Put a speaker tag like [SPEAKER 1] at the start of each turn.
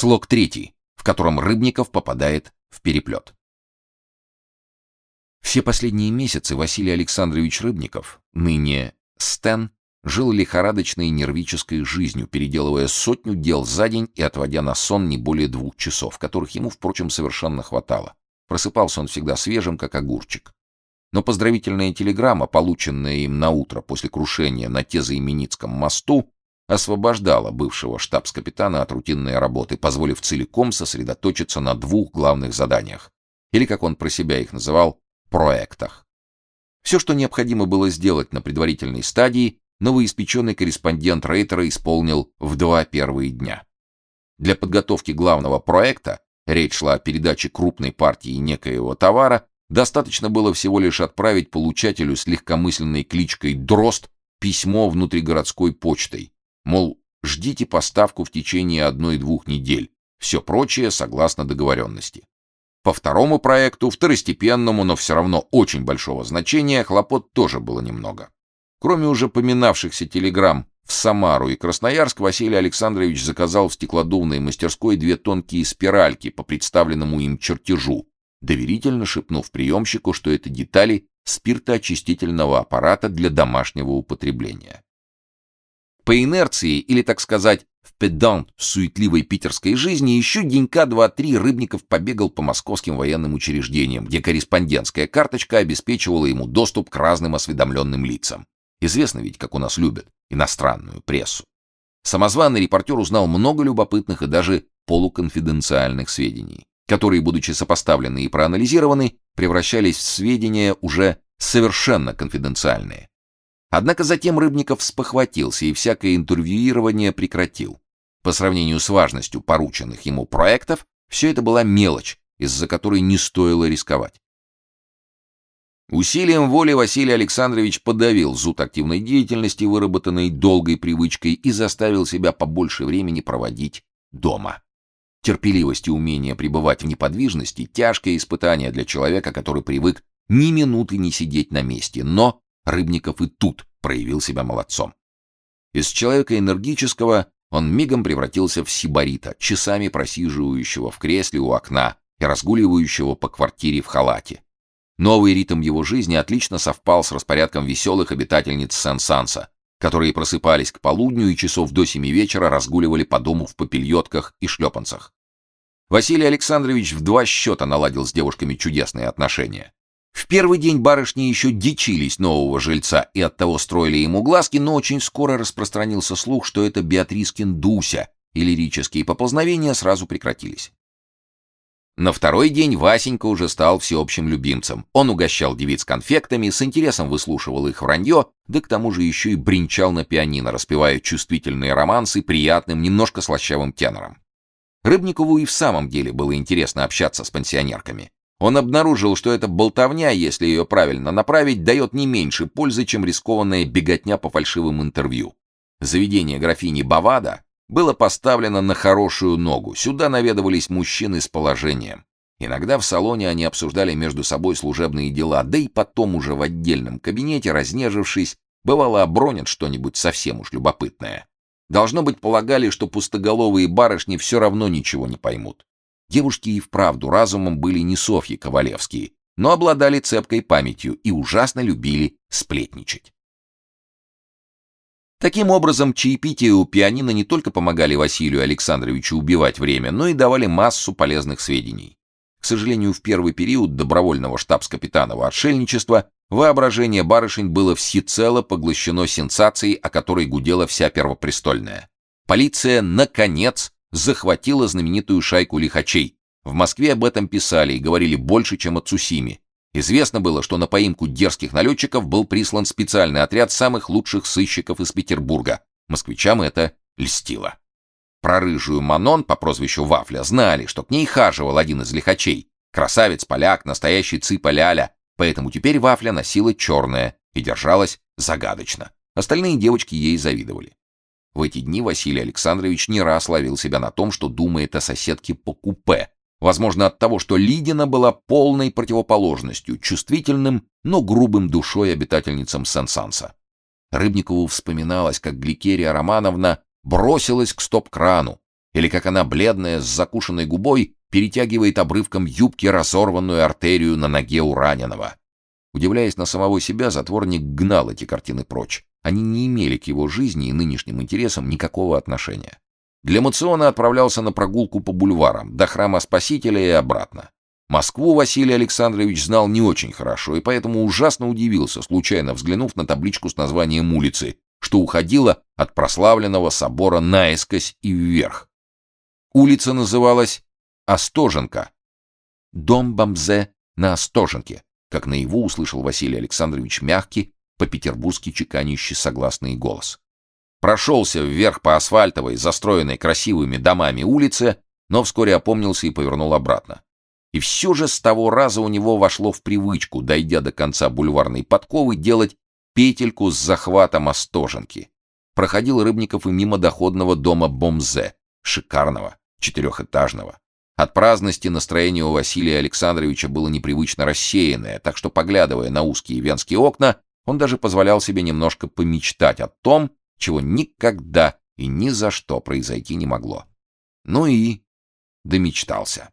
[SPEAKER 1] Слог третий, в котором Рыбников попадает в переплет. Все последние месяцы Василий Александрович Рыбников, ныне Стэн, жил лихорадочной нервической жизнью, переделывая сотню дел за день и отводя на сон не более двух часов, которых ему, впрочем, совершенно хватало. Просыпался он всегда свежим, как огурчик. Но поздравительная телеграмма, полученная им на утро после крушения на Тезоименицком мосту, освобождала бывшего штабс-капитана от рутинной работы, позволив целиком сосредоточиться на двух главных заданиях, или, как он про себя их называл, проектах. Все, что необходимо было сделать на предварительной стадии, новоиспеченный корреспондент Рейтера исполнил в два первые дня. Для подготовки главного проекта, речь шла о передаче крупной партии некоего товара, достаточно было всего лишь отправить получателю с легкомысленной кличкой Дрозд письмо внутригородской почтой, мол, ждите поставку в течение одной-двух недель, все прочее согласно договоренности. По второму проекту, второстепенному, но все равно очень большого значения, хлопот тоже было немного. Кроме уже поминавшихся телеграмм в Самару и Красноярск, Василий Александрович заказал в стеклодувной мастерской две тонкие спиральки по представленному им чертежу, доверительно шепнув приемщику, что это детали спиртоочистительного аппарата для домашнего употребления. По инерции, или, так сказать, в педант суетливой питерской жизни, еще денька два-три Рыбников побегал по московским военным учреждениям, где корреспондентская карточка обеспечивала ему доступ к разным осведомленным лицам. Известно ведь, как у нас любят иностранную прессу. Самозваный репортер узнал много любопытных и даже полуконфиденциальных сведений, которые, будучи сопоставлены и проанализированы, превращались в сведения уже совершенно конфиденциальные. Однако затем Рыбников спохватился и всякое интервьюирование прекратил. По сравнению с важностью порученных ему проектов, все это была мелочь, из-за которой не стоило рисковать. Усилием воли Василий Александрович подавил зуд активной деятельности, выработанной долгой привычкой, и заставил себя побольше времени проводить дома. Терпеливость и умение пребывать в неподвижности — тяжкое испытание для человека, который привык ни минуты не сидеть на месте, но Рыбников и тут проявил себя молодцом. Из человека энергического он мигом превратился в сибарита, часами просиживающего в кресле у окна и разгуливающего по квартире в халате. Новый ритм его жизни отлично совпал с распорядком веселых обитательниц Сен-Санса, которые просыпались к полудню и часов до семи вечера разгуливали по дому в попельотках и шлепанцах. Василий Александрович в два счета наладил с девушками чудесные отношения. В первый день барышни еще дичились нового жильца и оттого строили ему глазки, но очень скоро распространился слух, что это Беатрискин Дуся, и лирические поползновения сразу прекратились. На второй день Васенька уже стал всеобщим любимцем. Он угощал девиц конфектами, с интересом выслушивал их вранье, да к тому же еще и бренчал на пианино, распевая чувствительные романсы приятным, немножко слащавым тенором. Рыбникову и в самом деле было интересно общаться с пансионерками. Он обнаружил, что эта болтовня, если ее правильно направить, дает не меньше пользы, чем рискованная беготня по фальшивым интервью. Заведение графини Бавада было поставлено на хорошую ногу. Сюда наведывались мужчины с положением. Иногда в салоне они обсуждали между собой служебные дела, да и потом уже в отдельном кабинете, разнежившись, бывало обронят что-нибудь совсем уж любопытное. Должно быть, полагали, что пустоголовые барышни все равно ничего не поймут. Девушки и вправду разумом были не Софьи Ковалевские, но обладали цепкой памятью и ужасно любили сплетничать. Таким образом, чаепития у пианино не только помогали Василию Александровичу убивать время, но и давали массу полезных сведений. К сожалению, в первый период добровольного штабс-капитанова отшельничества воображение барышень было всецело поглощено сенсацией, о которой гудела вся первопрестольная. Полиция, наконец, захватила знаменитую шайку лихачей. В Москве об этом писали и говорили больше, чем о Цусиме. Известно было, что на поимку дерзких налетчиков был прислан специальный отряд самых лучших сыщиков из Петербурга. Москвичам это льстило. Про рыжую Манон по прозвищу Вафля знали, что к ней хаживал один из лихачей. Красавец-поляк, настоящий цыпа-ляля. Поэтому теперь Вафля носила черное и держалась загадочно. Остальные девочки ей завидовали. В эти дни Василий Александрович не раз ловил себя на том, что думает о соседке по купе, Возможно, от того, что Лидина была полной противоположностью, чувствительным, но грубым душой обитательницам Сен-Санса. Рыбникову вспоминалось, как Гликерия Романовна бросилась к стоп-крану, или как она, бледная, с закушенной губой, перетягивает обрывком юбки разорванную артерию на ноге у раненого. Удивляясь на самого себя, затворник гнал эти картины прочь. Они не имели к его жизни и нынешним интересам никакого отношения. Для Мациона отправлялся на прогулку по бульварам, до храма Спасителя и обратно. Москву Василий Александрович знал не очень хорошо, и поэтому ужасно удивился, случайно взглянув на табличку с названием улицы, что уходила от прославленного собора наискось и вверх. Улица называлась Остоженка. Дом Бамзе на Остоженке, как наяву услышал Василий Александрович мягкий, по-петербургски чеканящий согласный голос. Прошелся вверх по асфальтовой, застроенной красивыми домами улице, но вскоре опомнился и повернул обратно. И все же с того раза у него вошло в привычку, дойдя до конца бульварной подковы, делать петельку с захватом Остоженки. Проходил Рыбников и мимо доходного дома Бомзе, шикарного, четырехэтажного. От праздности настроение у Василия Александровича было непривычно рассеянное, так что, поглядывая на узкие венские окна, он даже позволял себе немножко помечтать о том, чего никогда и ни за что произойти не могло. Ну и домечтался.